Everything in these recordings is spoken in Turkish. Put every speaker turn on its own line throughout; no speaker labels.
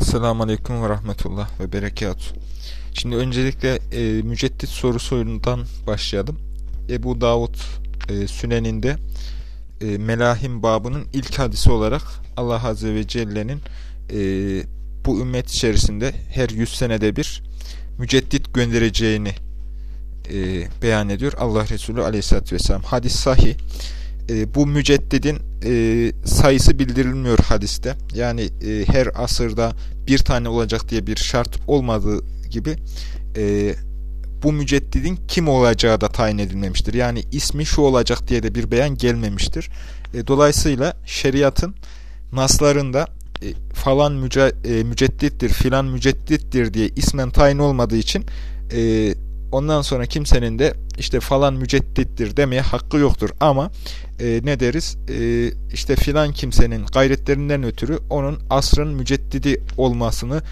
Esselamu Aleyküm ve Rahmetullah ve Berekatuhu. Şimdi öncelikle e, müceddit sorusundan başlayalım. Ebu Davud e, Sünen'inde e, Melahim babının ilk hadisi olarak Allah Azze ve Celle'nin e, bu ümmet içerisinde her yüz senede bir müceddit göndereceğini e, beyan ediyor. Allah Resulü Aleyhisselatü Vesselam. Hadis sahih. E, bu müceddidin e, sayısı bildirilmiyor hadiste. Yani e, her asırda bir tane olacak diye bir şart olmadığı gibi e, bu müceddidin kim olacağı da tayin edilmemiştir. Yani ismi şu olacak diye de bir beyan gelmemiştir. E, dolayısıyla şeriatın naslarında e, falan müce, müceddittir, filan müceddittir diye ismen tayin olmadığı için e, ondan sonra kimsenin de işte falan müceddittir demeye hakkı yoktur. Ama e, ne deriz? E, işte filan kimsenin gayretlerinden ötürü onun asrın müceddidi olmasını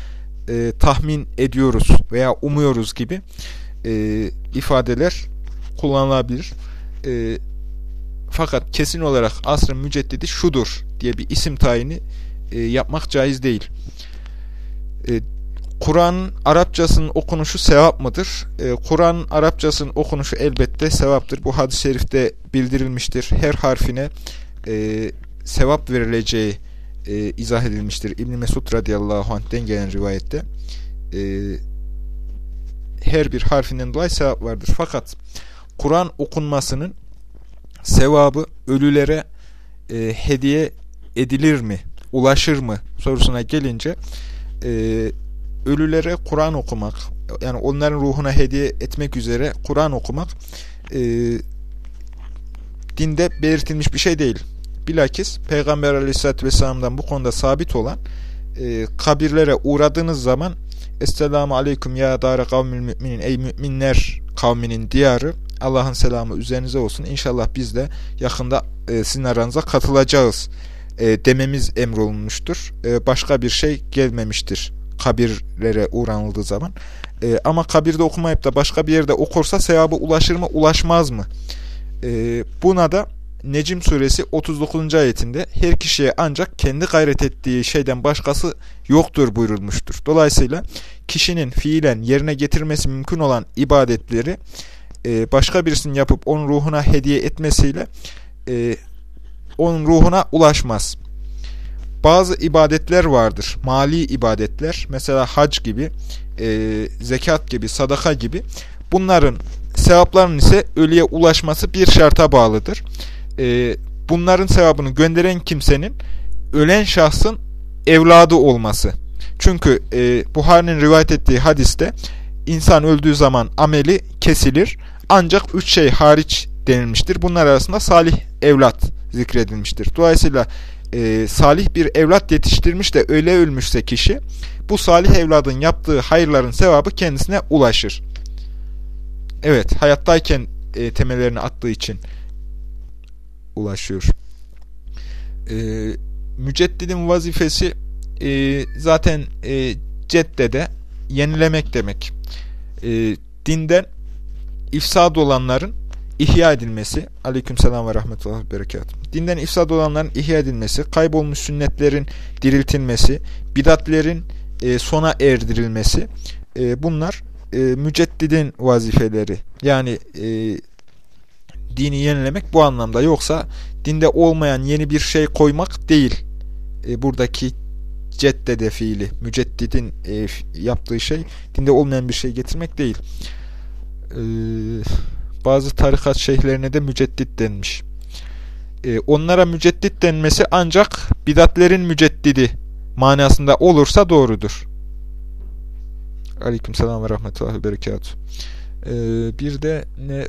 e, tahmin ediyoruz veya umuyoruz gibi e, ifadeler kullanılabilir. E, fakat kesin olarak asrın müceddidi şudur diye bir isim tayini e, yapmak caiz değil. E, Kur'an Arapçasının okunuşu sevap mıdır? Ee, Kur'an Arapçasının okunuşu elbette sevaptır. Bu hadis-i şerifte bildirilmiştir. Her harfine e, sevap verileceği e, izah edilmiştir. İbn Mesud radıyallahu anh'ten gelen rivayette. E, her bir harfinden dolayı sevap vardır. Fakat Kur'an okunmasının sevabı ölülere e, hediye edilir mi? Ulaşır mı? sorusuna gelince e, ölülere Kur'an okumak, yani onların ruhuna hediye etmek üzere Kur'an okumak e, dinde belirtilmiş bir şey değil. Bilakis Peygamber Aleyhisselatü Vesselam'dan bu konuda sabit olan e, kabirlere uğradığınız zaman Esselamu Aleyküm ya dara kavmül müminin ey müminler kavminin diyarı Allah'ın selamı üzerinize olsun. İnşallah biz de yakında e, sizin aranıza katılacağız e, dememiz emrolunmuştur. E, başka bir şey gelmemiştir kabirlere uğranıldığı zaman. E, ama kabirde okumayıp da başka bir yerde okursa sevabı ulaşır mı ulaşmaz mı? E, buna da Necim suresi 39. ayetinde her kişiye ancak kendi gayret ettiği şeyden başkası yoktur buyurulmuştur. Dolayısıyla kişinin fiilen yerine getirmesi mümkün olan ibadetleri e, başka birisinin yapıp onun ruhuna hediye etmesiyle e, onun ruhuna ulaşmaz bazı ibadetler vardır. Mali ibadetler. Mesela hac gibi, e, zekat gibi, sadaka gibi. Bunların sevaplarının ise ölüye ulaşması bir şarta bağlıdır. E, bunların sevabını gönderen kimsenin ölen şahsın evladı olması. Çünkü e, Buhari'nin rivayet ettiği hadiste insan öldüğü zaman ameli kesilir. Ancak üç şey hariç denilmiştir. Bunlar arasında salih evlat zikredilmiştir. Dolayısıyla e, salih bir evlat yetiştirmiş de öyle ölmüşse kişi, bu salih evladın yaptığı hayırların sevabı kendisine ulaşır. Evet, hayattayken e, temellerini attığı için ulaşıyor. E, müceddidin vazifesi e, zaten e, ceddede yenilemek demek. E, dinden ifsad olanların ihya edilmesi, aleykümselam ve rahmetullah ve berekat. Dinden ifsad olanların ihya edilmesi, kaybolmuş sünnetlerin diriltilmesi, bidatlerin e, sona erdirilmesi, e, bunlar e, müceddidin vazifeleri. Yani e, dini yenilemek bu anlamda. Yoksa dinde olmayan yeni bir şey koymak değil. E, buradaki ceddede fiili, müceddidin e, yaptığı şey, dinde olmayan bir şey getirmek değil. Eee bazı tarikat şeyhlerine de müceddit denmiş. E, onlara müceddit denmesi ancak bidatlerin müceddidi manasında olursa doğrudur. Aleykümselam ve rahmetullah ve berekatuhu. E, bir de ne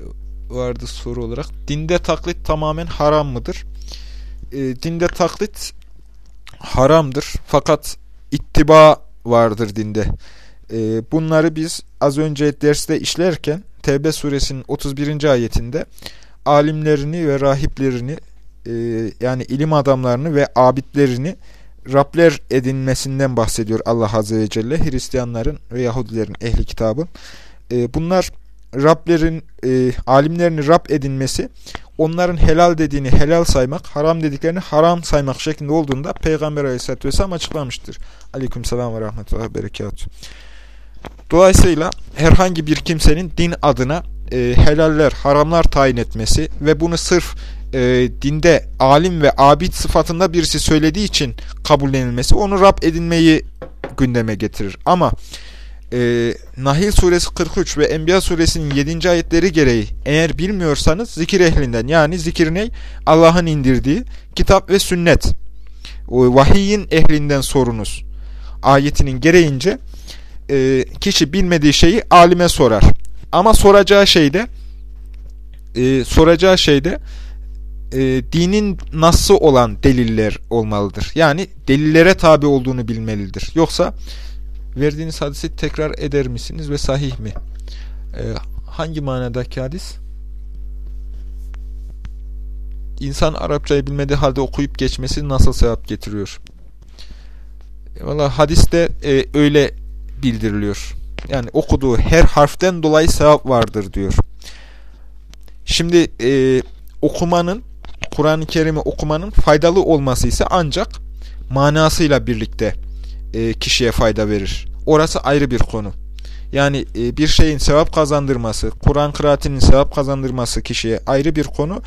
vardı soru olarak? Dinde taklit tamamen haram mıdır? E, dinde taklit haramdır. Fakat ittiba vardır dinde. E, bunları biz az önce derste işlerken Tevbe suresinin 31. ayetinde alimlerini ve rahiplerini e, yani ilim adamlarını ve abidlerini Rabler edinmesinden bahsediyor Allah Azze ve Celle. Hristiyanların ve Yahudilerin ehli kitabın. E, bunlar Rablerin, e, alimlerini Rab edinmesi onların helal dediğini helal saymak, haram dediklerini haram saymak şeklinde olduğunda Peygamber aleyhissalatü vesselam açıklamıştır. Aleyküm selam ve rahmetullah ve berekatuhu. Dolayısıyla herhangi bir kimsenin din adına e, helaller, haramlar tayin etmesi ve bunu sırf e, dinde alim ve abid sıfatında birisi söylediği için kabullenilmesi onu Rab edinmeyi gündeme getirir. Ama e, Nahil suresi 43 ve Enbiya suresinin 7. ayetleri gereği eğer bilmiyorsanız zikir ehlinden yani zikir ne? Allah'ın indirdiği kitap ve sünnet. Vahiyin ehlinden sorunuz. Ayetinin gereğince e, kişi bilmediği şeyi alime sorar. Ama soracağı şeyde e, soracağı şeyde e, dinin nasıl olan deliller olmalıdır. Yani delillere tabi olduğunu bilmelidir. Yoksa verdiğiniz hadisi tekrar eder misiniz ve sahih mi? E, hangi manadaki hadis? İnsan Arapçayı bilmediği halde okuyup geçmesi nasıl sevap getiriyor? E, Valla hadiste e, öyle bildiriliyor. Yani okuduğu her harften dolayı sevap vardır diyor. Şimdi e, okumanın, Kur'an-ı Kerim'i okumanın faydalı olması ise ancak manasıyla birlikte e, kişiye fayda verir. Orası ayrı bir konu. Yani e, bir şeyin sevap kazandırması, Kur'an kıraatinin sevap kazandırması kişiye ayrı bir konu.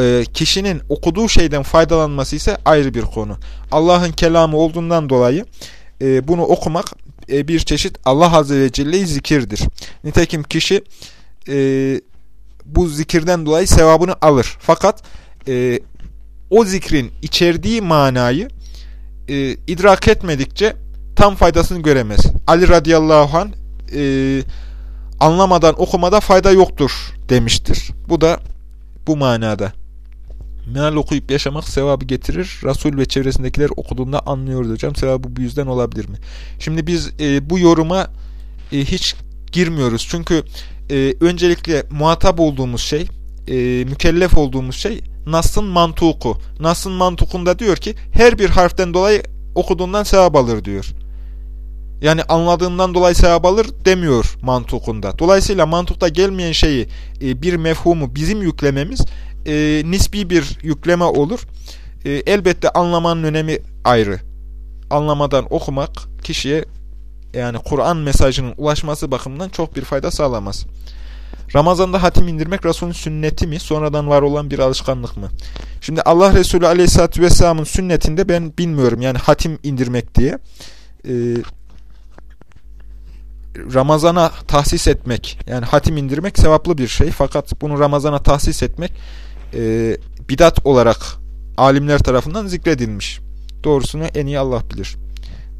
E, kişinin okuduğu şeyden faydalanması ise ayrı bir konu. Allah'ın kelamı olduğundan dolayı e, bunu okumak bir çeşit Allah Azze ve Celle'yi zikirdir. Nitekim kişi e, bu zikirden dolayı sevabını alır. Fakat e, o zikrin içerdiği manayı e, idrak etmedikçe tam faydasını göremez. Ali radıyallahu anh e, anlamadan okumada fayda yoktur demiştir. Bu da bu manada. Meal okuyup yaşamak sevabı getirir. Resul ve çevresindekiler okuduğunda anlıyordu hocam. Sevabı bu yüzden olabilir mi? Şimdi biz e, bu yoruma e, hiç girmiyoruz. Çünkü e, öncelikle muhatap olduğumuz şey, e, mükellef olduğumuz şey Nas'ın mantuku. Nas'ın mantukunda diyor ki her bir harften dolayı okuduğundan sevap alır diyor. Yani anladığından dolayı sevap alır demiyor mantukunda. Dolayısıyla mantukta gelmeyen şeyi e, bir mefhumu bizim yüklememiz e, nisbi bir yükleme olur. E, elbette anlamanın önemi ayrı. Anlamadan okumak kişiye yani Kur'an mesajının ulaşması bakımından çok bir fayda sağlamaz. Ramazan'da hatim indirmek Resulün sünneti mi? Sonradan var olan bir alışkanlık mı? Şimdi Allah Resulü Aleyhisselatü Vesselam'ın sünnetinde ben bilmiyorum. Yani hatim indirmek diye. Ee, Ramazan'a tahsis etmek, yani hatim indirmek sevaplı bir şey. Fakat bunu Ramazan'a tahsis etmek e, bidat olarak alimler tarafından zikredilmiş. Doğrusunu en iyi Allah bilir.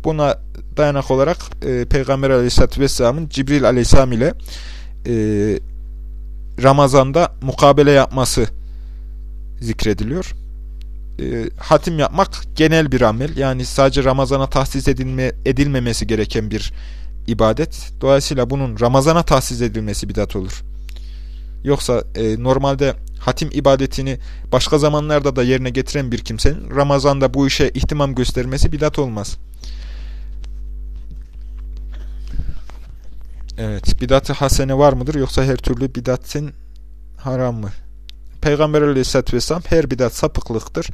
Buna dayanak olarak e, Peygamber Aleyhisselatü Vesselam'ın Cibril Aleyhisselam ile e, Ramazan'da mukabele yapması zikrediliyor. E, hatim yapmak genel bir amel. Yani sadece Ramazan'a tahsis edilme, edilmemesi gereken bir ibadet. Dolayısıyla bunun Ramazan'a tahsis edilmesi bidat olur. Yoksa e, normalde hatim ibadetini başka zamanlarda da yerine getiren bir kimsenin Ramazan'da bu işe ihtimam göstermesi bidat olmaz. Evet, bidat-ı hasene var mıdır yoksa her türlü bidatın haram mı? Peygamber aleyhissalatü vesselam her bidat sapıklıktır.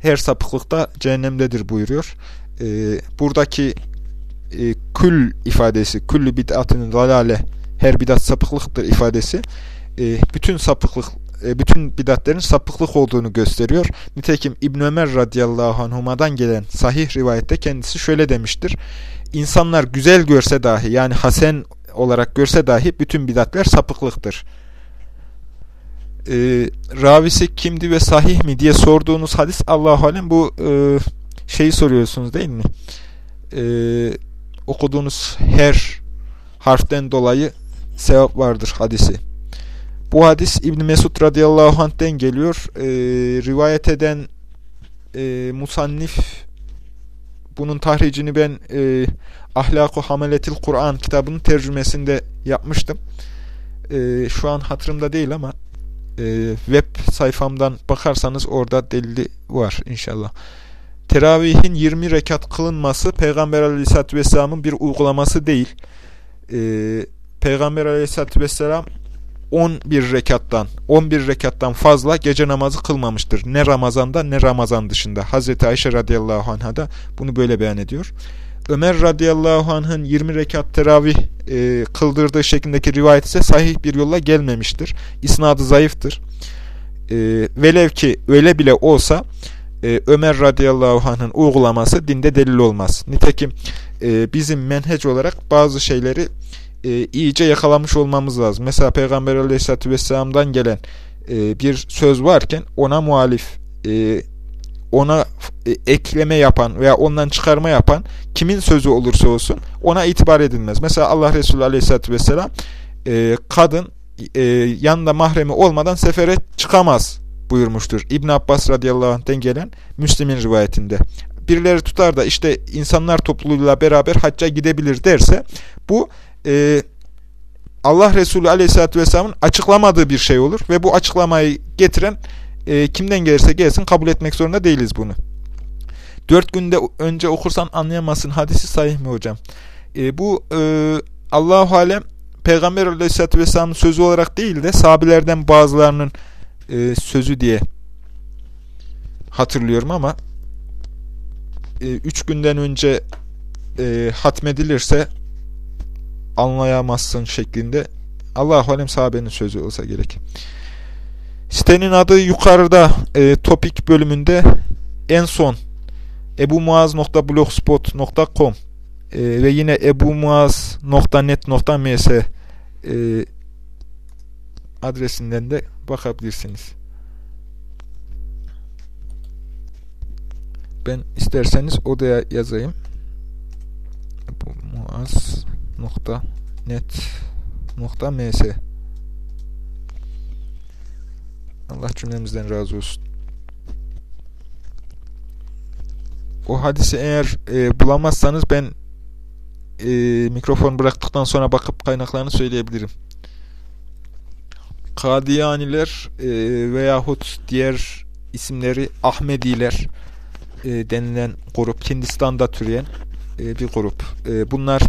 Her sapıklık da cehennemdedir buyuruyor. Ee, buradaki e, kül ifadesi, küllü bid'atının dalale, her bidat sapıklıktır ifadesi e, bütün sapıklık e, bütün bidatlerin sapıklık olduğunu gösteriyor. Nitekim İbn Ömer radıyallahu anhuma'dan gelen sahih rivayette kendisi şöyle demiştir. İnsanlar güzel görse dahi yani hasen olarak görse dahi bütün bidatler sapıklıktır. E, ravisi kimdi ve sahih mi diye sorduğunuz hadis Allahu alem bu e, şeyi soruyorsunuz değil mi? E, okuduğunuz her harften dolayı sevap vardır hadisi. Bu hadis İbn Mesud radıyallahu anh'ten geliyor. E, rivayet eden e, musannif bunun tahricini ben e, Ahlak-ı Hameletil Kur'an kitabının tercümesinde yapmıştım. E, şu an hatırımda değil ama e, web sayfamdan bakarsanız orada delili var inşallah. Teravihin 20 rekat kılınması Peygamber Aleyhisselatü Vesselam'ın bir uygulaması değil. E, Peygamber Aleyhisselatü Vesselam 11 rekattan 11 rekattan fazla gece namazı kılmamıştır. Ne Ramazan'da ne Ramazan dışında. Hazreti Ayşe radıyallahu anh'a da bunu böyle beyan ediyor. Ömer radıyallahu anh'ın 20 rekat teravih e, kıldırdığı şeklindeki rivayet ise sahih bir yolla gelmemiştir. İsnadı zayıftır. E, velev ki öyle bile olsa e, Ömer radıyallahu anh'ın uygulaması dinde delil olmaz. Nitekim e, bizim menhec olarak bazı şeyleri e, iyice yakalamış olmamız lazım. Mesela Peygamber aleyhissalatü vesselam'dan gelen e, bir söz varken ona muhalif, e, ona e, ekleme yapan veya ondan çıkarma yapan kimin sözü olursa olsun ona itibar edilmez. Mesela Allah Resulü aleyhissalatü vesselam e, kadın e, yanında mahremi olmadan sefere çıkamaz buyurmuştur. İbn Abbas radıyallahu anh'ten gelen Müslim'in rivayetinde. Birileri tutar da işte insanlar topluluğuyla beraber hacca gidebilir derse bu e, Allah Resulü Aleyhisselatü Vesselam'ın açıklamadığı bir şey olur ve bu açıklamayı getiren e, kimden gelirse gelsin kabul etmek zorunda değiliz bunu. Dört günde önce okursan anlayamazsın hadisi sahih mi hocam? E, bu e, Allahu Alem Peygamber Aleyhisselatü Vesselam'ın sözü olarak değil de sahabilerden bazılarının e, sözü diye hatırlıyorum ama e, üç günden önce e, hatmedilirse anlayamazsın şeklinde Allah-u Alem sahabenin sözü olsa gerek. Sitenin adı yukarıda e, topik bölümünde en son ebumuaz.blogspot.com e, ve yine ebumuaz.net.ms e, adresinden de bakabilirsiniz. Ben isterseniz odaya yazayım. Ebumuaz nokta net nokta ms Allah cümlemizden razı olsun. O hadisi eğer e, bulamazsanız ben e, mikrofon bıraktıktan sonra bakıp kaynaklarını söyleyebilirim. Kadiyaniler e, veyahut diğer isimleri Ahmediler e, denilen grup, Hindistan'da türeyen e, bir grup. E, bunlar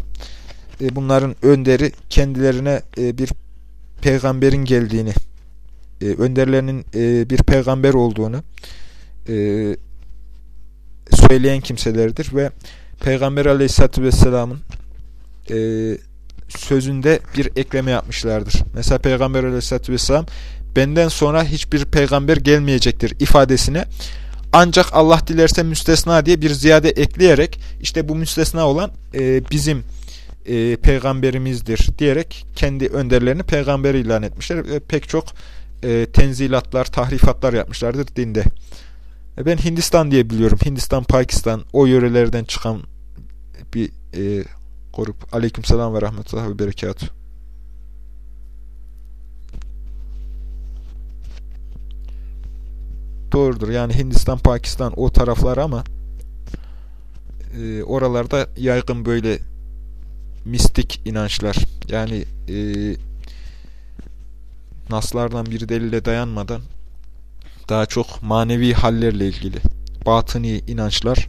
e, bunların önderi kendilerine e, bir peygamberin geldiğini, e, önderlerinin bir peygamber olduğunu söyleyen kimselerdir ve Peygamber Aleyhisselatü Vesselam'ın sözünde bir ekleme yapmışlardır. Mesela Peygamber Aleyhisselatü Vesselam benden sonra hiçbir peygamber gelmeyecektir ifadesine ancak Allah dilerse müstesna diye bir ziyade ekleyerek işte bu müstesna olan e, bizim e, peygamberimizdir diyerek kendi önderlerini peygamber ilan etmişler. ve pek çok e, tenzilatlar, tahrifatlar yapmışlardır dinde. E, ben Hindistan diye biliyorum. Hindistan, Pakistan o yörelerden çıkan bir e, grup. Aleykümselam ve rahmetullah ve berekatuhu. Doğrudur. Yani Hindistan, Pakistan o taraflar ama e, oralarda yaygın böyle mistik inançlar yani e, naslardan bir delile dayanmadan daha çok manevi hallerle ilgili batıni inançlar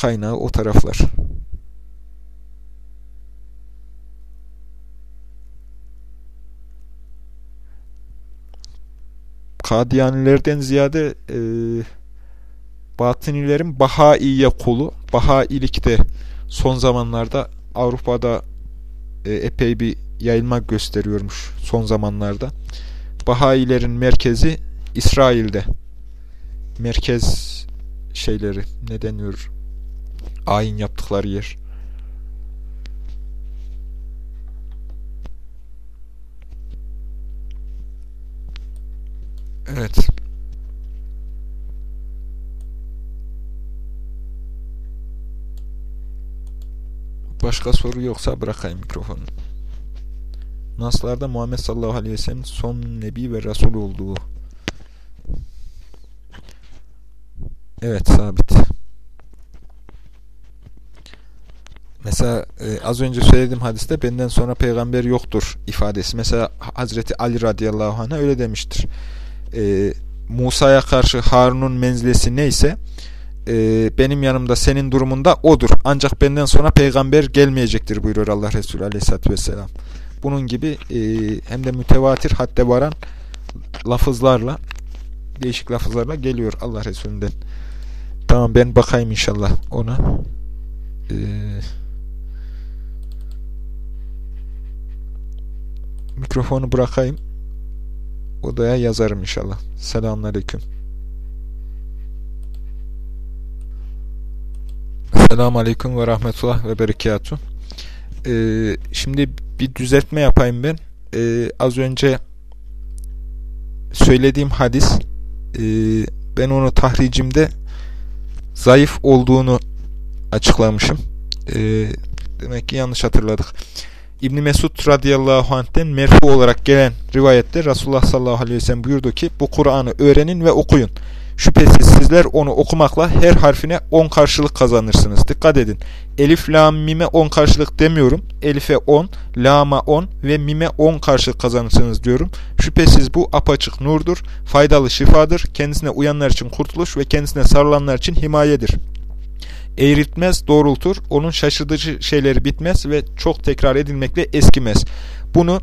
kaynağı o taraflar. Kadiyanilerden ziyade e, batınilerin Bahaiye kolu, Bahailikte son zamanlarda Avrupa'da e, epey bir yayılma gösteriyormuş son zamanlarda. Bahayilerin merkezi İsrail'de. Merkez şeyleri ne deniyor? Ayin yaptıkları yer. Evet. Başka soru yoksa bırakayım mikrofonu. Naslarda Muhammed sallallahu aleyhi ve sellem son nebi ve resul olduğu. Evet sabit. Mesela e, az önce söylediğim hadiste benden sonra peygamber yoktur ifadesi. Mesela Hazreti Ali radıyallahu anh'a öyle demiştir. E, Musa'ya karşı Harun'un menzilesi neyse e, benim yanımda senin durumunda odur. Ancak benden sonra peygamber gelmeyecektir buyuruyor Allah Resulü aleyhissalatü vesselam. bunun gibi e, hem de mütevatir hadde varan lafızlarla değişik lafızlarla geliyor Allah Resulü'nden. Tamam ben bakayım inşallah ona. Ee, mikrofonu bırakayım. Odaya yazarım inşallah. Selamünaleyküm. Selamun Aleyküm ve Rahmetullah ve Berekatuhu. Ee, şimdi bir düzeltme yapayım ben. Ee, az önce söylediğim hadis e, ben onu tahricimde zayıf olduğunu açıklamışım. E, demek ki yanlış hatırladık. İbni Mesud radıyallahu anh'ten merfu olarak gelen rivayette Resulullah sallallahu aleyhi ve sellem buyurdu ki bu Kur'an'ı öğrenin ve okuyun. Şüphesiz sizler onu okumakla her harfine 10 karşılık kazanırsınız. Dikkat edin. Elif, lam, mime 10 karşılık demiyorum. Elif'e 10, lama 10 ve mime 10 karşılık kazanırsınız diyorum. Şüphesiz bu apaçık nurdur, faydalı şifadır, kendisine uyanlar için kurtuluş ve kendisine sarılanlar için himayedir. Eğritmez, doğrultur, onun şaşırtıcı şeyleri bitmez ve çok tekrar edilmekle eskimez. Bunu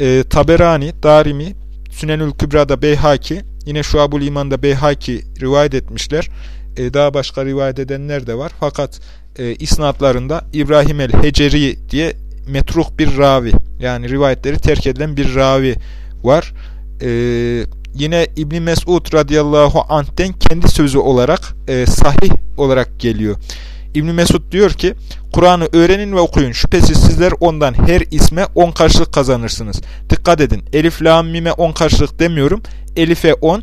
e, Taberani, Darimi, Sünenül Kübra'da Beyhaki, Yine Şuabul İman'da Beyhaki rivayet etmişler. E, daha başka rivayet edenler de var. Fakat e, isnatlarında İbrahim el-Heceri diye metruk bir ravi yani rivayetleri terk edilen bir ravi var. E, yine İbni Mesud radıyallahu anh'ten kendi sözü olarak e, sahih olarak geliyor. İbni Mesud diyor ki Kur'an'ı öğrenin ve okuyun. Şüphesiz sizler ondan her isme on karşılık kazanırsınız. Dikkat edin. Elif, lam, mime on karşılık demiyorum. Elif'e 10,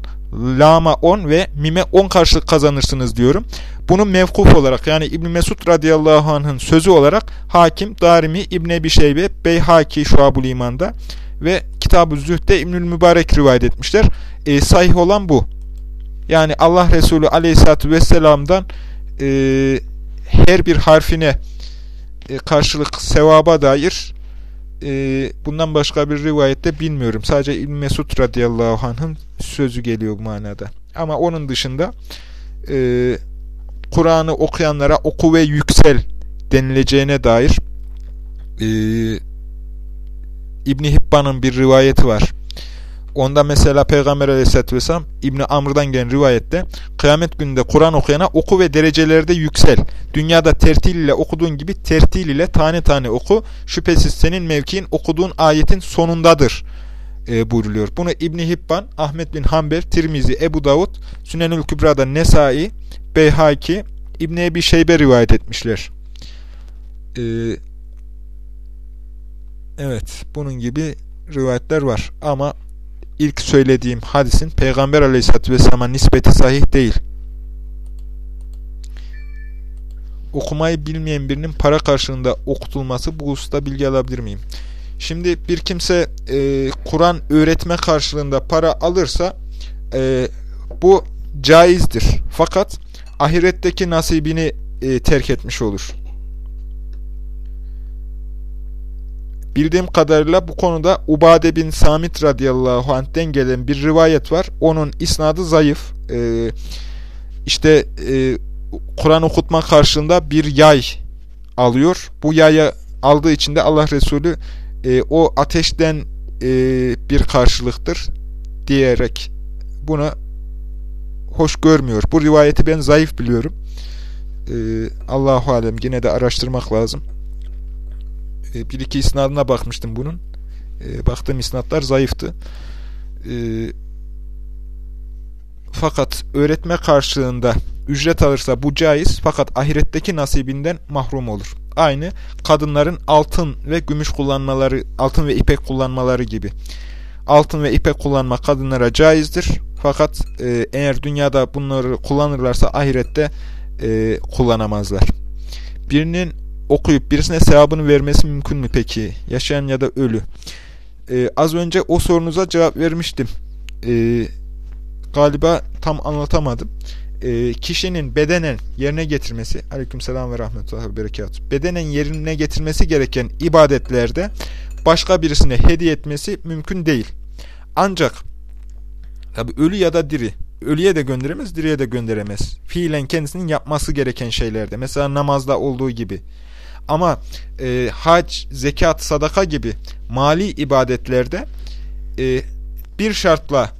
Lama 10 ve Mime 10 karşılık kazanırsınız diyorum. Bunu mevkuf olarak yani İbn Mesud radıyallahu anh'ın sözü olarak Hakim, Darimi, İbn Ebi Şeybe, Beyhaki Şuabul İman'da ve Kitab-ı Zühd'de İbnül Mübarek rivayet etmişler. E, sahih olan bu. Yani Allah Resulü aleyhissalatü vesselam'dan e, her bir harfine e, karşılık sevaba dair e, bundan başka bir rivayette bilmiyorum. Sadece İbn Mesud radıyallahu anh'ın sözü geliyor bu manada. Ama onun dışında e, Kur'an'ı okuyanlara oku ve yüksel denileceğine dair e, İbni Hibban'ın bir rivayeti var. Onda mesela Peygamber aleyhissalatü vesselam İbni Amr'dan gelen rivayette kıyamet gününde Kur'an okuyana oku ve derecelerde yüksel. Dünyada tertil ile okuduğun gibi tertil ile tane tane oku. Şüphesiz senin mevkiin okuduğun ayetin sonundadır e, buyruluyor. Bunu İbni Hibban, Ahmet bin Hanbel, Tirmizi, Ebu Davud, Sünenül Kübra'da Nesai, Beyhaki, İbni Ebi Şeybe rivayet etmişler. Ee, evet, bunun gibi rivayetler var. Ama ilk söylediğim hadisin Peygamber aleyhissalatü vesselam'a nispeti sahih değil. Okumayı bilmeyen birinin para karşılığında okutulması bu hususta bilgi alabilir miyim? Şimdi bir kimse e, Kur'an öğretme karşılığında para alırsa e, bu caizdir. Fakat ahiretteki nasibini e, terk etmiş olur. Bildiğim kadarıyla bu konuda Ubade bin Samit radıyallahu anh'den gelen bir rivayet var. Onun isnadı zayıf. Ee, işte e, Kur'an okutma karşılığında bir yay alıyor. Bu yayı aldığı için de Allah Resulü e, o ateşten e, bir karşılıktır diyerek bunu hoş görmüyor. Bu rivayeti ben zayıf biliyorum. E, Allahu alem yine de araştırmak lazım. E, bir iki isnadına bakmıştım bunun. E, baktığım isnatlar zayıftı. E, fakat öğretme karşılığında ücret alırsa bu caiz fakat ahiretteki nasibinden mahrum olur. Aynı kadınların altın ve gümüş kullanmaları, altın ve ipek kullanmaları gibi. Altın ve ipek kullanma kadınlara caizdir. Fakat e, eğer dünyada bunları kullanırlarsa ahirette e, kullanamazlar. Birinin okuyup birisine sevabını vermesi mümkün mü peki? Yaşayan ya da ölü. Ee, az önce o sorunuza cevap vermiştim. Ee, galiba tam anlatamadım. Ee, kişinin bedenen yerine getirmesi, aleykümselam ve rahmetullah ve berekat, bedenen yerine getirmesi gereken ibadetlerde başka birisine hediye etmesi mümkün değil. Ancak tabi ölü ya da diri, ölüye de gönderemez, diriye de gönderemez. Fiilen kendisinin yapması gereken şeylerde, mesela namazda olduğu gibi Ama e, hac, zekat, sadaka gibi mali ibadetlerde e, bir şartla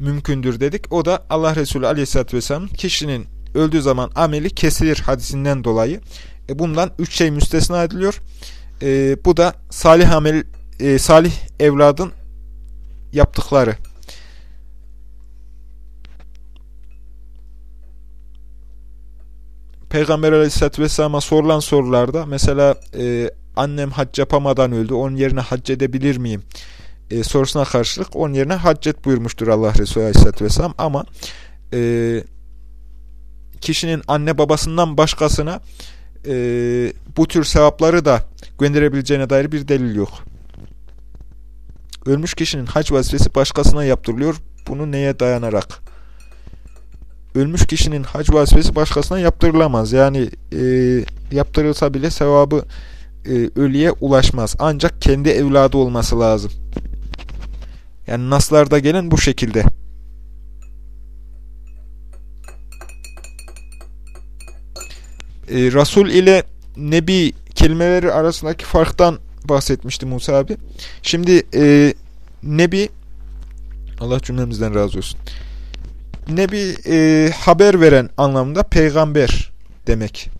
mümkündür dedik. O da Allah Resulü Aleyhisselatü Vesselam kişinin öldüğü zaman ameli kesilir hadisinden dolayı. E, bundan üç şey müstesna ediliyor. E, bu da salih amel, e, salih evladın yaptıkları. Peygamber Aleyhisselatü Vesselam'a sorulan sorularda mesela e, annem hac yapamadan öldü. Onun yerine hac edebilir miyim? E, sorusuna karşılık onun yerine hac et buyurmuştur Allah Resulü Aleyhisselatü Vesselam. Ama e, kişinin anne babasından başkasına e, bu tür sevapları da gönderebileceğine dair bir delil yok. Ölmüş kişinin hac vazifesi başkasına yaptırılıyor. Bunu neye dayanarak? Ölmüş kişinin hac vazifesi başkasına yaptırılamaz. Yani e, yaptırılsa bile sevabı e, ölüye ulaşmaz. Ancak kendi evladı olması lazım. Yani naslarda gelen bu şekilde. E, Resul ile Nebi kelimeleri arasındaki farktan bahsetmişti Musa abi. Şimdi e, Nebi Allah cümlemizden razı olsun. Nebi e, haber veren anlamda peygamber demek.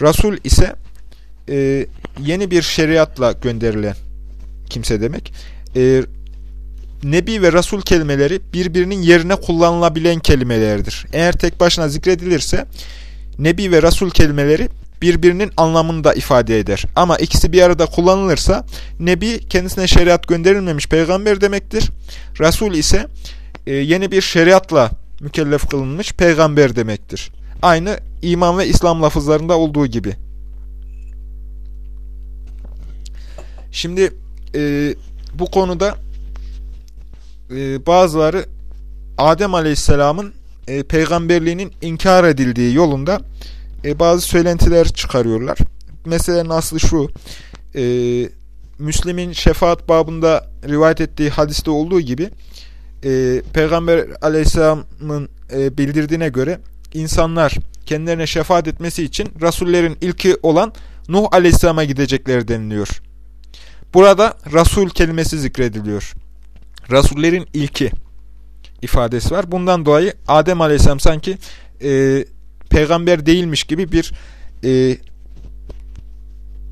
Resul ise e, yeni bir şeriatla gönderilen kimse demek. E, Nebi ve Resul kelimeleri birbirinin yerine kullanılabilen kelimelerdir. Eğer tek başına zikredilirse Nebi ve Resul kelimeleri birbirinin anlamını da ifade eder. Ama ikisi bir arada kullanılırsa Nebi kendisine şeriat gönderilmemiş peygamber demektir. Resul ise e, yeni bir şeriatla mükellef kılınmış peygamber demektir. Aynı iman ve İslam lafızlarında olduğu gibi. Şimdi e, bu konuda e, bazıları Adem Aleyhisselam'ın e, peygamberliğinin inkar edildiği yolunda e, bazı söylentiler çıkarıyorlar. Mesela nasıl şu, e, Müslim'in şefaat babında rivayet ettiği hadiste olduğu gibi, e, Peygamber aleyhisselamın e, bildirdiğine göre insanlar kendilerine şefaat etmesi için Rasullerin ilki olan Nuh aleyhisselama gidecekleri deniliyor. Burada Rasul kelimesi zikrediliyor. Rasullerin ilki ifadesi var. Bundan dolayı Adem aleyhisselam sanki e, peygamber değilmiş gibi bir e,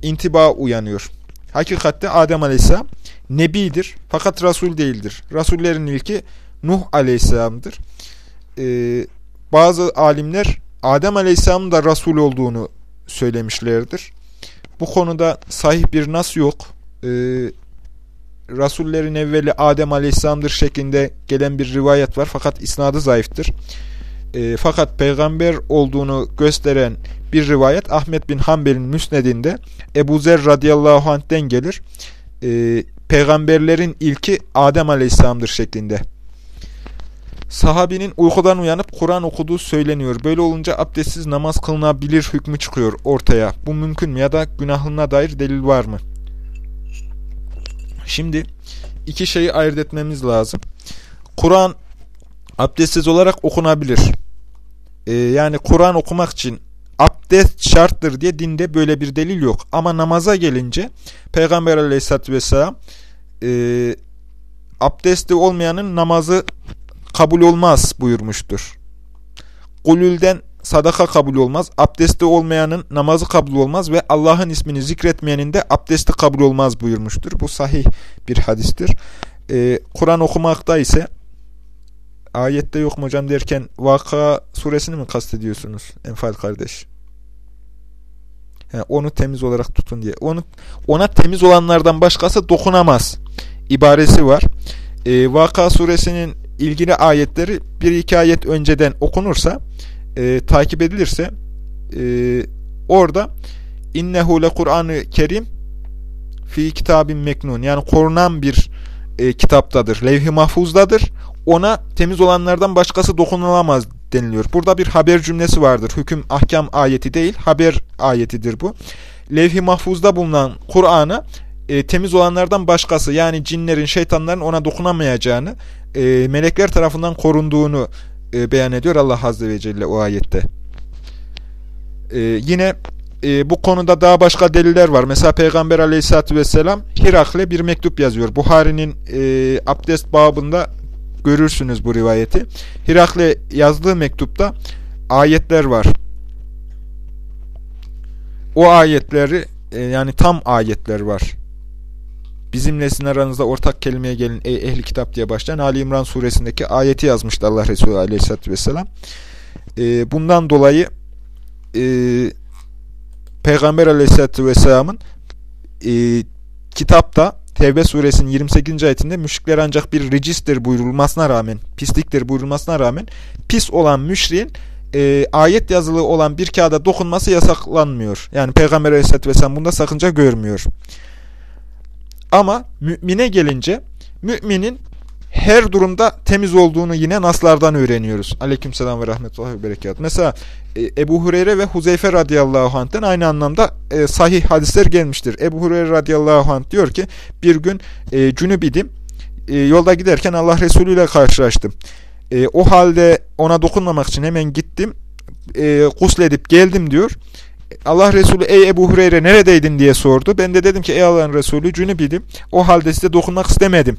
intiba uyanıyor. Hakikatte Adem aleyhisselam nebidir fakat Resul değildir. Rasullerin ilki Nuh aleyhisselamdır. Ee, bazı alimler Adem aleyhisselamın da Resul olduğunu söylemişlerdir. Bu konuda sahih bir nas yok. Ee, Rasullerin evveli Adem aleyhisselamdır şeklinde gelen bir rivayet var fakat isnadı zayıftır. E, fakat peygamber olduğunu gösteren bir rivayet Ahmet bin Hanbel'in müsnedinde Ebu Zer radıyallahu anh'den gelir. E, peygamberlerin ilki Adem aleyhisselamdır şeklinde. Sahabinin uykudan uyanıp Kur'an okuduğu söyleniyor. Böyle olunca abdestsiz namaz kılınabilir hükmü çıkıyor ortaya. Bu mümkün mü ya da günahına dair delil var mı? Şimdi iki şeyi ayırt etmemiz lazım. Kur'an abdestsiz olarak okunabilir. Ee, yani Kur'an okumak için abdest şarttır diye dinde böyle bir delil yok. Ama namaza gelince Peygamber aleyhissalatü vesselam e, abdesti olmayanın namazı kabul olmaz buyurmuştur. Kulülden sadaka kabul olmaz, abdesti olmayanın namazı kabul olmaz ve Allah'ın ismini zikretmeyenin de abdesti kabul olmaz buyurmuştur. Bu sahih bir hadistir. Ee, Kur'an okumakta ise ayette yok mu hocam derken Vaka suresini mi kastediyorsunuz Enfal kardeş? Yani onu temiz olarak tutun diye. Onu ona temiz olanlardan başkası dokunamaz ibaresi var. Ee, Vaka suresinin ilgili ayetleri bir iki ayet önceden okunursa e, takip edilirse e, orada innehu le Kur'an-ı Kerim fi kitabin meknun yani korunan bir e, kitaptadır. Levh-i mahfuzdadır. Ona temiz olanlardan başkası dokunulamaz deniliyor. Burada bir haber cümlesi vardır. Hüküm ahkam ayeti değil, haber ayetidir bu. Levh-i mahfuzda bulunan Kur'an'a e, temiz olanlardan başkası yani cinlerin, şeytanların ona dokunamayacağını, e, melekler tarafından korunduğunu e, beyan ediyor Allah Azze ve Celle o ayette. E, yine e, bu konuda daha başka deliller var. Mesela Peygamber aleyhissalatü vesselam Hirakle bir mektup yazıyor. Buhari'nin e, abdest babında görürsünüz bu rivayeti. Hirakle yazdığı mektupta ayetler var. O ayetleri e, yani tam ayetler var. Bizimle sizin aranızda ortak kelimeye gelin ey ehli kitap diye başlayan Ali İmran suresindeki ayeti yazmıştı Allah Resulü aleyhissalatü vesselam. E, bundan dolayı e, Peygamber aleyhissalatü vesselamın e, kitapta Tevbe suresinin 28. ayetinde müşrikler ancak bir ricistir buyurulmasına rağmen, pisliktir buyurulmasına rağmen pis olan müşriğin e, ayet yazılı olan bir kağıda dokunması yasaklanmıyor. Yani Peygamber aleyhissalatü vesselam bunda sakınca görmüyor. Ama mümine gelince müminin her durumda temiz olduğunu yine naslardan öğreniyoruz. Aleykümselam ve rahmetullahi ve berekat. Mesela e, Ebu Hureyre ve Huzeyfe radıyallahu anh'ten aynı anlamda e, sahih hadisler gelmiştir. Ebu Hureyre radıyallahu anh diyor ki bir gün e, cünüp idim. E, yolda giderken Allah Resulü ile karşılaştım. E, o halde ona dokunmamak için hemen gittim. E, gusledip geldim diyor. Allah Resulü ey Ebu Hureyre neredeydin diye sordu. Ben de dedim ki ey Allah'ın Resulü cünüp idim. O halde size dokunmak istemedim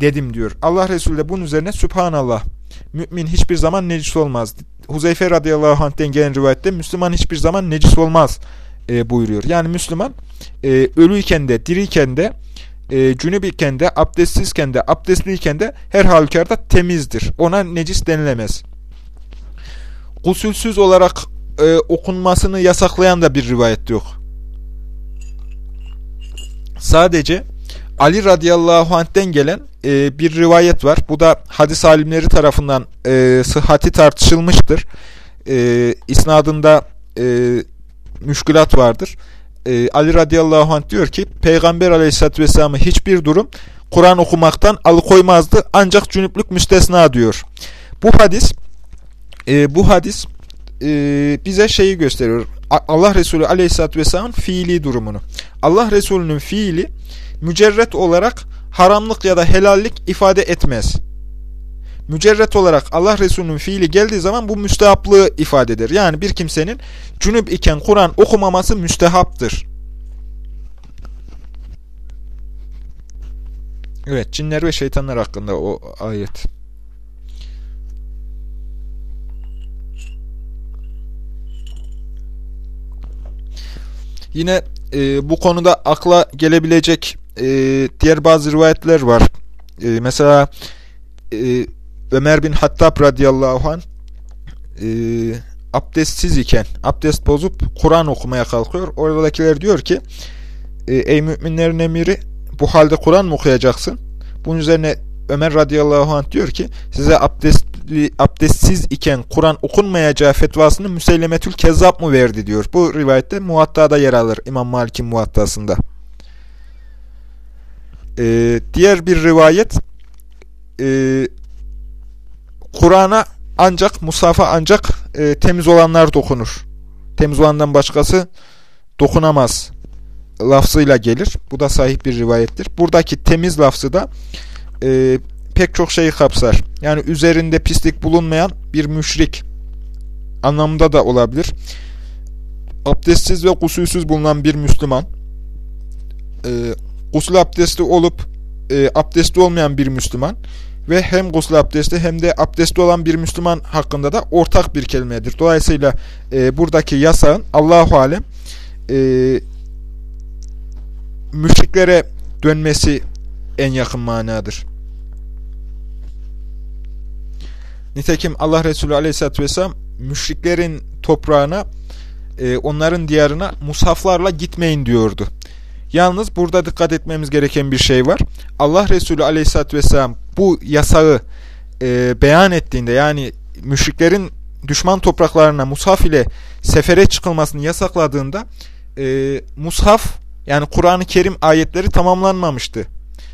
dedim diyor. Allah Resulü de bunun üzerine Sübhanallah. Mümin hiçbir zaman necis olmaz. Huzeyfe radıyallahu anh'ten gelen rivayette Müslüman hiçbir zaman necis olmaz e, buyuruyor. Yani Müslüman e, ölüyken de diriyken de e, iken de abdestsizken de abdestliyken de her halükarda temizdir. Ona necis denilemez. Gusülsüz olarak e, okunmasını yasaklayan da bir rivayet yok. Sadece Ali radıyallahu anh'ten gelen e, bir rivayet var. Bu da hadis alimleri tarafından e, sıhhati tartışılmıştır. E, isnadında e, müşkülat vardır. E, Ali radıyallahu anh diyor ki Peygamber aleyhissalatü vesselam'ı hiçbir durum Kur'an okumaktan alıkoymazdı ancak cünüplük müstesna diyor. Bu hadis e, bu hadis e, bize şeyi gösteriyor. Allah Resulü aleyhissalatü vesselam fiili durumunu. Allah Resulü'nün fiili mücerret olarak haramlık ya da helallik ifade etmez. Mücerret olarak Allah Resulü'nün fiili geldiği zaman bu müstehaplığı ifade eder. Yani bir kimsenin cünüp iken Kur'an okumaması müstehaptır. Evet, cinler ve şeytanlar hakkında o ayet. Yine e, bu konuda akla gelebilecek e, diğer bazı rivayetler var. E, mesela e, Ömer bin Hattab radıyallahu anh e, abdestsiz iken, abdest bozup Kur'an okumaya kalkıyor. Oradakiler diyor ki e, ey müminlerin emiri bu halde Kur'an mı okuyacaksın? Bunun üzerine Ömer radıyallahu anh diyor ki size abdestli, abdestsiz iken Kur'an okunmayacağı fetvasını Müseylemetül Kezzab mı verdi diyor. Bu rivayette Muatta'da yer alır İmam Malik'in Muattasında. Ee, diğer bir rivayet e, Kur'an'a ancak, Musaf'a ancak e, temiz olanlar dokunur. Temiz olandan başkası dokunamaz lafzıyla gelir. Bu da sahih bir rivayettir. Buradaki temiz lafzı da e, pek çok şeyi kapsar. Yani üzerinde pislik bulunmayan bir müşrik anlamında da olabilir. Abdestsiz ve gusülsüz bulunan bir Müslüman, e, gusül abdesti olup e, abdestli olmayan bir Müslüman ve hem gusül abdesti hem de abdestli olan bir Müslüman hakkında da ortak bir kelimedir. Dolayısıyla e, buradaki yasağın Allahu Alem e, müşriklere dönmesi en yakın manadır. Nitekim Allah Resulü Aleyhisselatü Vesselam müşriklerin toprağına, e, onların diyarına musaflarla gitmeyin diyordu. Yalnız burada dikkat etmemiz gereken bir şey var. Allah Resulü Aleyhisselatü Vesselam bu yasağı e, beyan ettiğinde yani müşriklerin düşman topraklarına mushaf ile sefere çıkılmasını yasakladığında e, mushaf yani Kur'an-ı Kerim ayetleri tamamlanmamıştı.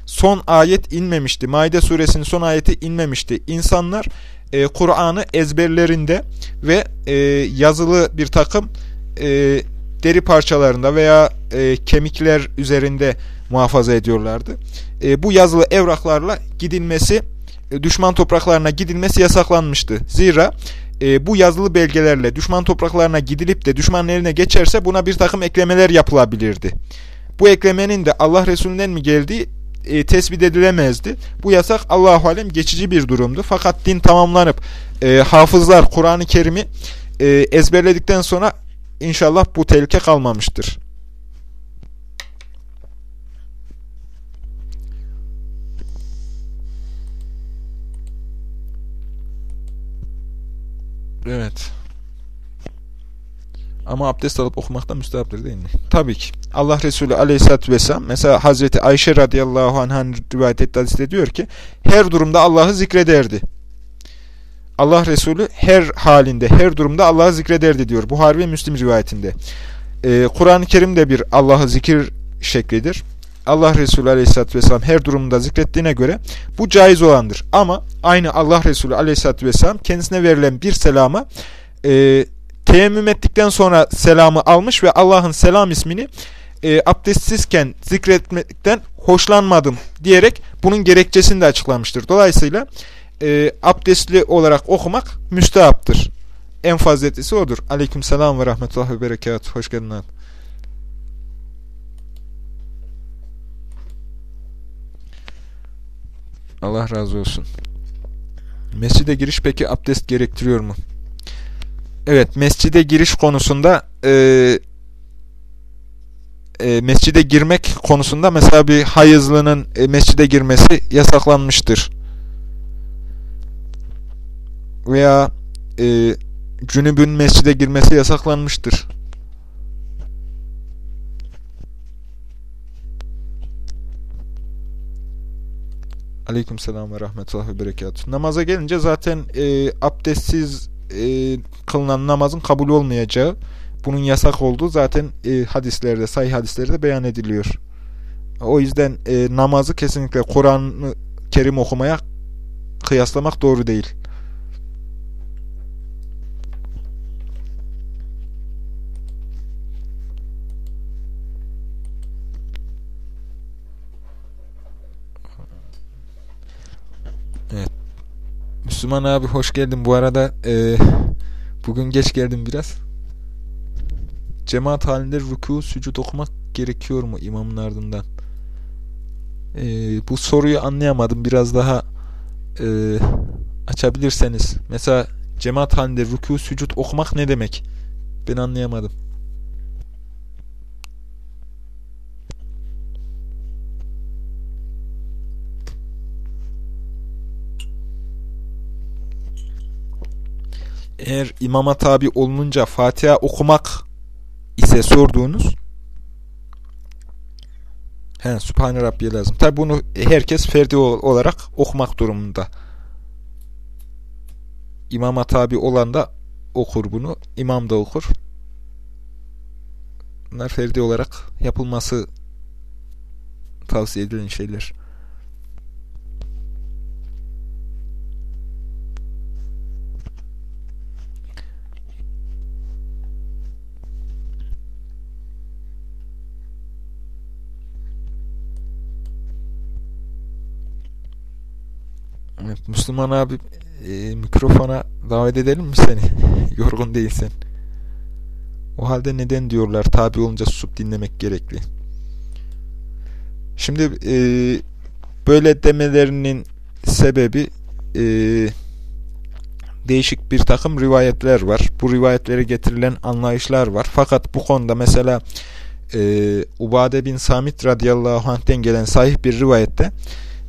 Son ayet inmemişti. Maide suresinin son ayeti inmemişti. İnsanlar e, Kur'an'ı ezberlerinde ve e, yazılı bir takım e, deri parçalarında veya e, kemikler üzerinde muhafaza ediyorlardı. E, bu yazılı evraklarla gidilmesi, e, düşman topraklarına gidilmesi yasaklanmıştı. Zira e, bu yazılı belgelerle düşman topraklarına gidilip de düşmanın eline geçerse buna bir takım eklemeler yapılabilirdi. Bu eklemenin de Allah Resulü'nden mi geldiği e, tespit edilemezdi. Bu yasak Allahu alem geçici bir durumdu. Fakat din tamamlanıp e, hafızlar Kur'an-ı Kerim'i e, ezberledikten sonra inşallah bu tehlike kalmamıştır. Evet. Ama abdest alıp okumakta müstahaptır değil mi? Tabii ki. Allah Resulü aleyhissalatü vesselam mesela Hazreti Ayşe radıyallahu anh'ın rivayet ettiği hadiste diyor ki her durumda Allah'ı zikrederdi. Allah Resulü her halinde, her durumda Allah'ı zikrederdi diyor. Buhari ve Müslim rivayetinde. Ee, Kur'an-ı Kerim de bir Allah'ı zikir şeklidir. Allah Resulü Aleyhisselatü Vesselam her durumda zikrettiğine göre bu caiz olandır. Ama aynı Allah Resulü Aleyhisselatü Vesselam kendisine verilen bir selama e, teyemmüm ettikten sonra selamı almış ve Allah'ın selam ismini e, abdestsizken zikretmekten hoşlanmadım diyerek bunun gerekçesini de açıklamıştır. Dolayısıyla e, abdestli olarak okumak müstehaptır. En faziletlisi odur. Aleyküm selam ve rahmetullah ve berekat. Hoş geldin. Allah razı olsun. Mescide giriş peki abdest gerektiriyor mu? Evet, mescide giriş konusunda e, e, mescide girmek konusunda mesela bir hayızlının e, mescide girmesi yasaklanmıştır. Veya e, cünübün mescide girmesi yasaklanmıştır. Aleyküm selam ve rahmetullah ve berekatuhu. Namaza gelince zaten e, abdestsiz e, kılınan namazın kabul olmayacağı, bunun yasak olduğu zaten e, hadislerde, sayı hadislerde beyan ediliyor. O yüzden e, namazı kesinlikle Kur'an-ı Kerim okumaya kıyaslamak doğru değil. Müslüman abi hoş geldin. Bu arada e, bugün geç geldim biraz. Cemaat halinde rükû, sücud okumak gerekiyor mu imamın ardından? E, bu soruyu anlayamadım. Biraz daha e, açabilirseniz. Mesela cemaat halinde rükû, sücud okumak ne demek? Ben anlayamadım. Eğer imama tabi olununca Fatiha okumak ise sorduğunuz he, Sübhane Rabbiye lazım. Tabi bunu herkes ferdi olarak okumak durumunda. İmama tabi olan da okur bunu. İmam da okur. Bunlar ferdi olarak yapılması tavsiye edilen şeyler. Müslüman abi e, mikrofona davet edelim mi seni? Yorgun değilsen. O halde neden diyorlar tabi olunca susup dinlemek gerekli. Şimdi e, böyle demelerinin sebebi e, değişik bir takım rivayetler var. Bu rivayetlere getirilen anlayışlar var. Fakat bu konuda mesela e, Ubade bin Samit radıyallahu anh'ten gelen sahih bir rivayette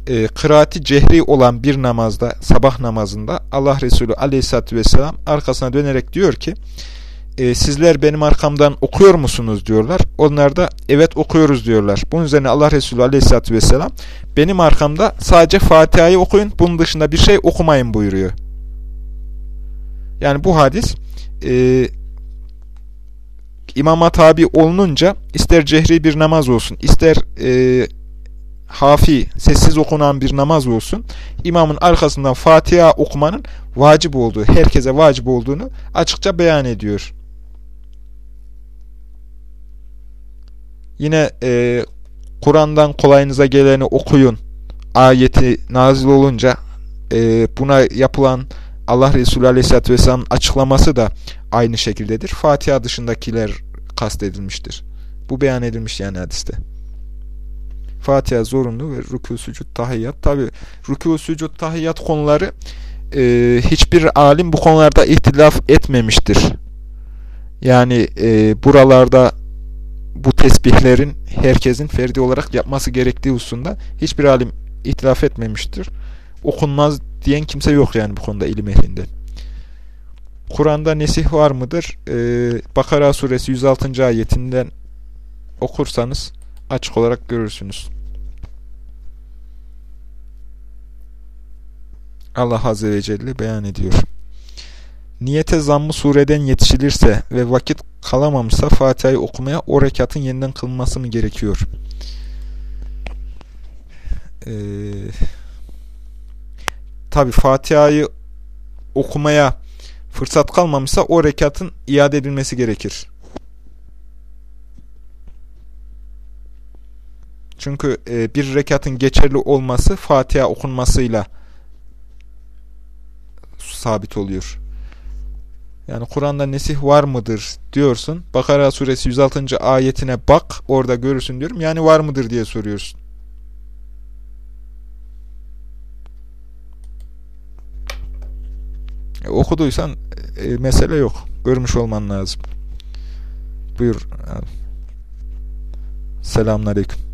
e, kıraati cehri olan bir namazda, sabah namazında Allah Resulü aleyhissalatü vesselam arkasına dönerek diyor ki, e, sizler benim arkamdan okuyor musunuz diyorlar. Onlar da evet okuyoruz diyorlar. Bunun üzerine Allah Resulü aleyhissalatü vesselam benim arkamda sadece Fatiha'yı okuyun, bunun dışında bir şey okumayın buyuruyor. Yani bu hadis e, imama tabi olununca ister cehri bir namaz olsun, ister e, hafi, sessiz okunan bir namaz olsun, imamın arkasından Fatiha okumanın vacip olduğu, herkese vacip olduğunu açıkça beyan ediyor. Yine e, Kur'an'dan kolayınıza geleni okuyun ayeti nazil olunca e, buna yapılan Allah Resulü Aleyhisselatü Vesselam'ın açıklaması da aynı şekildedir. Fatiha dışındakiler kastedilmiştir. Bu beyan edilmiş yani hadiste. Fatiha zorunlu ve rükû sücud tahiyyat. Tabi rükû sücud tahiyyat konuları e, hiçbir alim bu konularda ihtilaf etmemiştir. Yani e, buralarda bu tesbihlerin herkesin ferdi olarak yapması gerektiği hususunda hiçbir alim ihtilaf etmemiştir. Okunmaz diyen kimse yok yani bu konuda ilim ehlinden. Kur'an'da nesih var mıdır? Ee, Bakara suresi 106. ayetinden okursanız açık olarak görürsünüz. Allah Azze ve Celle beyan ediyor. Niyete zammı sureden yetişilirse ve vakit kalamamışsa Fatiha'yı okumaya o rekatın yeniden kılınması mı gerekiyor? Ee, Tabi Fatiha'yı okumaya fırsat kalmamışsa o rekatın iade edilmesi gerekir. Çünkü e, bir rekatın geçerli olması Fatiha okunmasıyla sabit oluyor. Yani Kur'an'da nesih var mıdır diyorsun. Bakara suresi 106. ayetine bak orada görürsün diyorum. Yani var mıdır diye soruyorsun. E, okuduysan e, mesele yok. Görmüş olman lazım. Buyur. Selamünaleyküm.